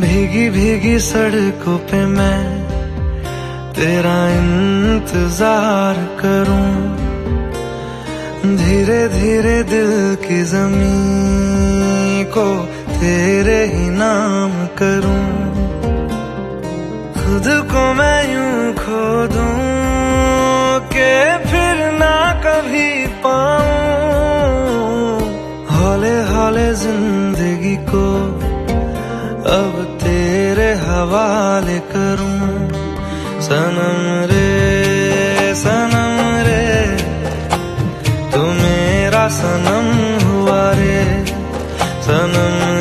की सड़कों पे मैं तेरा इंतज़ार करूँ। धीरे धीरे दिल की ज़मीन को तेरे ही नाम करूँ। खुद को मैं यूँ खो के फिर ना कभी पाऊँ। हौले हौले ज़िंदगी को अब तेरे हवाले करूँ। सनम रे सनम रे तू मेरा सनम हुआ रे। सनम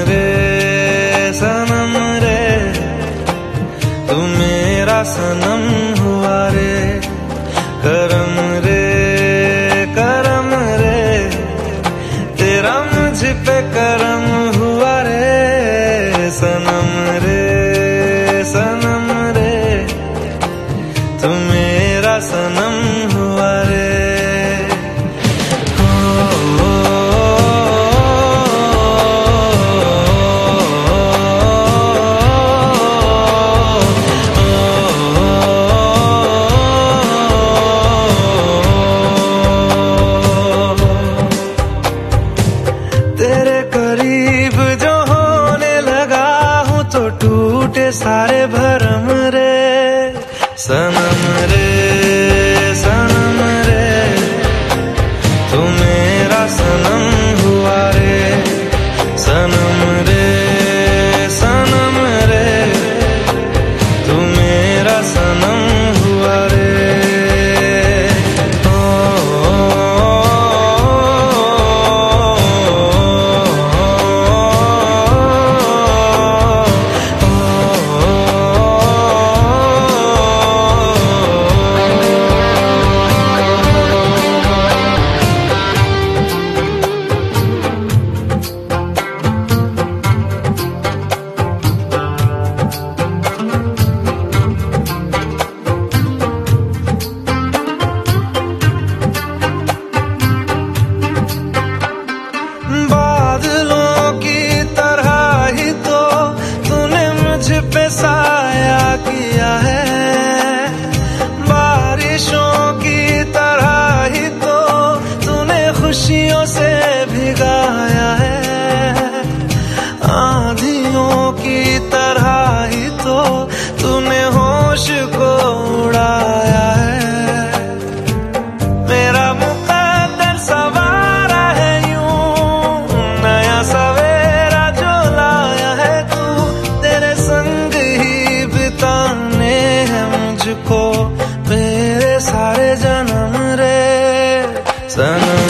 सनम भिगाया है। आंधियों की तरह ही तो तूने होश को उड़ाया है। मेरा मुकद्दर सवारा है यूँ, नया सवेरा जो लाया है तू। तेरे संग ही बिताने हैं मुझको, मेरे सारे जन्म रे। सनम